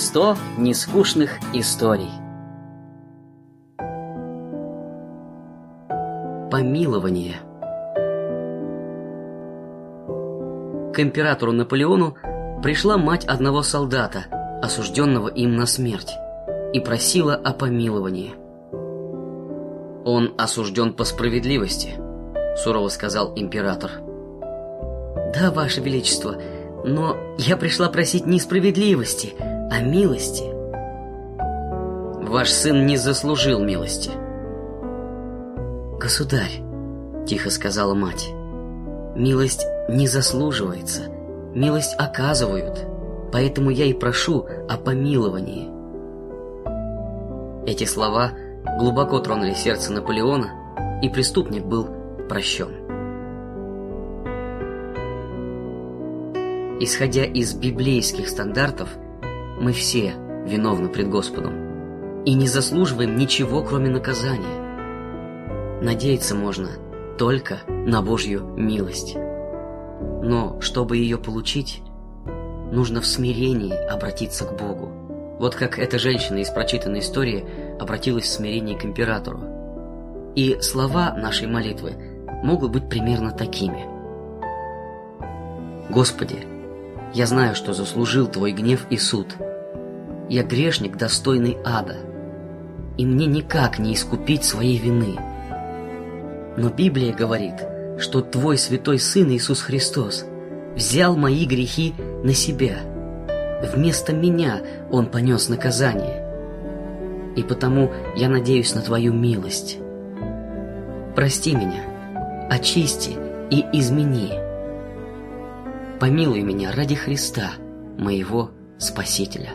Сто нескучных историй. Помилование. К императору Наполеону пришла мать одного солдата, осужденного им на смерть, и просила о помиловании. Он осужден по справедливости, сурово сказал император. Да, ваше величество, но я пришла просить не а милости. Ваш сын не заслужил милости. Государь, тихо сказала мать. Милость не заслуживается, милость оказывают, поэтому я и прошу о помиловании. Эти слова глубоко тронули сердце Наполеона, и преступник был прощен. Исходя из библейских стандартов, мы все виновны пред Господом и не заслуживаем ничего, кроме наказания. Надеяться можно только на Божью милость. Но чтобы ее получить, нужно в смирении обратиться к Богу. Вот как эта женщина из прочитанной истории обратилась в смирении к императору. И слова нашей молитвы могут быть примерно такими. Господи, я знаю, что заслужил Твой гнев и суд. Я грешник, достойный ада, и мне никак не искупить своей вины. Но Библия говорит, что Твой святой Сын Иисус Христос взял мои грехи на себя. Вместо меня Он понес наказание. И потому я надеюсь на Твою милость. Прости меня, очисти и измени. Помилуй меня ради Христа, моего Спасителя.